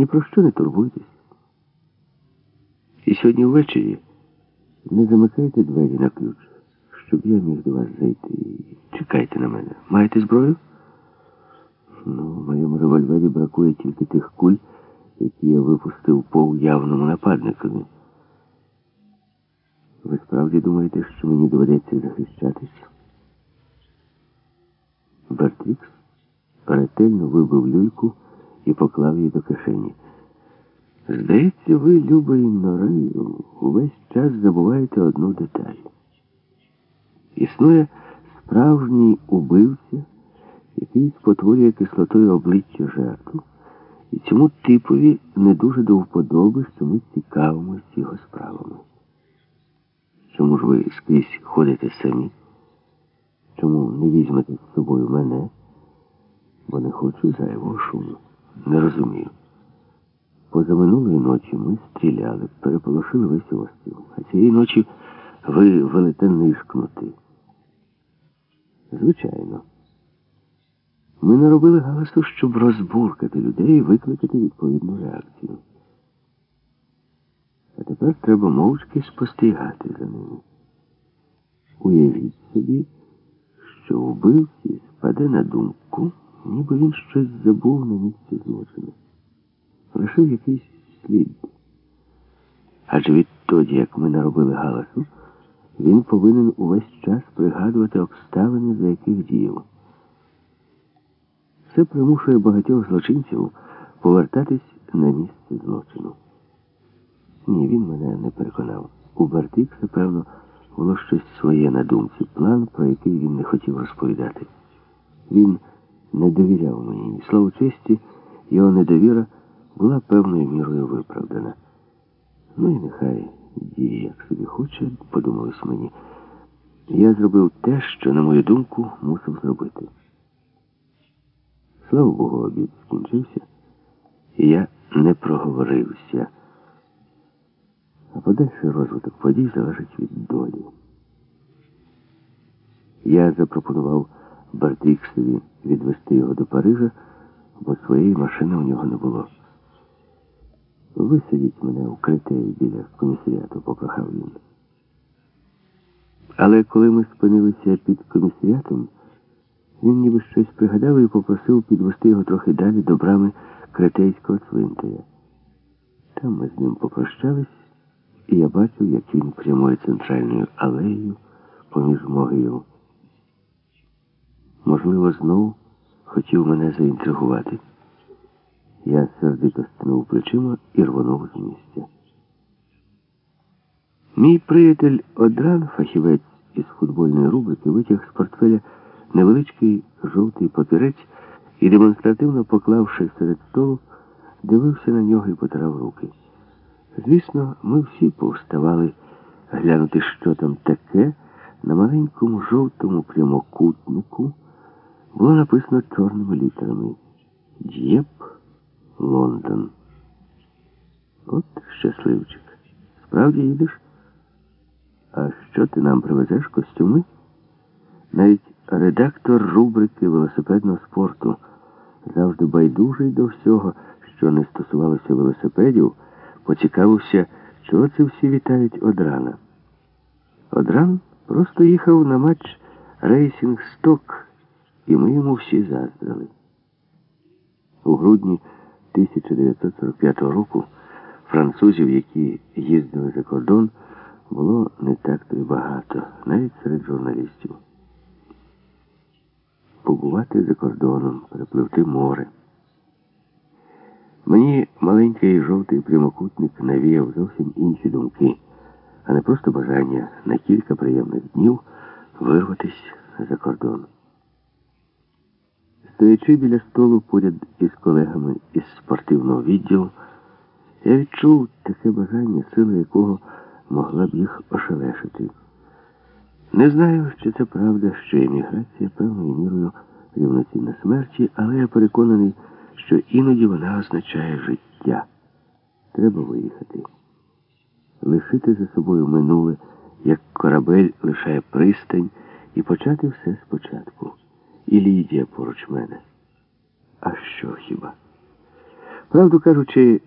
Ні про що не турбуйтесь. І сьогодні ввечері не замикайте двері на ключ, щоб я міг до вас зайти. Чекайте на мене. Маєте зброю? Ну, в моєму револьвері бракує тільки тих куль, які я випустив по уявному нападникові. Ви справді думаєте, що мені доведеться захищатись? Бертрікс ретельно вибив люльку і поклав її до кишені. Здається, ви, Люба Іннорею, увесь час забуваєте одну деталь. Існує справжній убивця, який спотворює кислотою обличчя жертву, і цьому типові не дуже до вподоби, що ми цікавимося його справами. Чому ж ви скрізь ходите самі? Чому не візьмете з собою мене? Бо не хочу зайвого шуму. Не розумію. Позаминулої ночі ми стріляли, переполошили весь острів. А цієї ночі ви велетенний шкнути. Звичайно. Ми наробили галасу, щоб розбуркати людей і викликати відповідну реакцію. А тепер треба мовчки спостерігати за ними. Уявіть собі, що вбивці спаде на думку, ніби він щось забув на місці злочину. Лишив якийсь слід. Адже відтоді, як ми наробили галасу, він повинен увесь час пригадувати обставини, за яких діяв. Це примушує багатьох злочинців повертатись на місце злочину. Ні, він мене не переконав. У Бартикса, певно, було щось своє на думці, план, про який він не хотів розповідати. Він не довіряв мені. Слово честі, його недовіра була певною мірою виправдана. Ну і нехай діє, як собі хоче, подумалось мені. Я зробив те, що, на мою думку, мусив зробити. Слава Богу, обід скінчився, і я не проговорився. А подальший розвиток подій залежить від долі. Я запропонував Бартіксові відвести його до Парижа, бо своєї машини у нього не було. Висадіть мене у критеї біля комісаріату, попрохав він. Але коли ми спинилися під комісаріатом, він ніби щось пригадав і попросив підвести його трохи далі до брами кретейського цвинтаря. Там ми з ним попрощались, і я бачив, як він прямує центральною алеєю поміж могил. Можливо, знову хотів мене заінтригувати. Я сердито стинув плечима і рвонув з місця. Мій приятель Одран, фахівець із футбольної рубрики, витяг з портфеля невеличкий жовтий папірець і, демонстративно поклавши серед столу, дивився на нього і потирав руки. Звісно, ми всі повставали глянути, що там таке, на маленькому жовтому прямокутнику було написано чорними літерами Д'єп Лондон. От щасливчик. Справді їдеш? А що ти нам привезеш костюми? Навіть редактор рубрики велосипедного спорту, завжди байдужий до всього, що не стосувалося велосипедів, поцікавився, чого це всі вітають Одрана. Одран просто їхав на матч Рейсінг Сток, і ми йому всі заздрили. У грудні 1945 року французів, які їздили за кордон, було не так то й багато, навіть серед журналістів. Побувати за кордоном, перепливти море. Мені маленький жовтий прямокутник навіяв зовсім інші думки, а не просто бажання на кілька приємних днів вирватися за кордон. Стоячи біля столу поряд із колегами із спортивного відділу, я відчув таке бажання, сила якого могла б їх ошелешити. Не знаю, чи це правда, що еміграція певною мірою рівноцінна смерті, але я переконаний, що іноді вона означає життя. Треба виїхати, лишити за собою минуле, як корабель лишає пристань, і почати все спочатку. І Лідія поруч мене. А що хіба? Правду кажучи,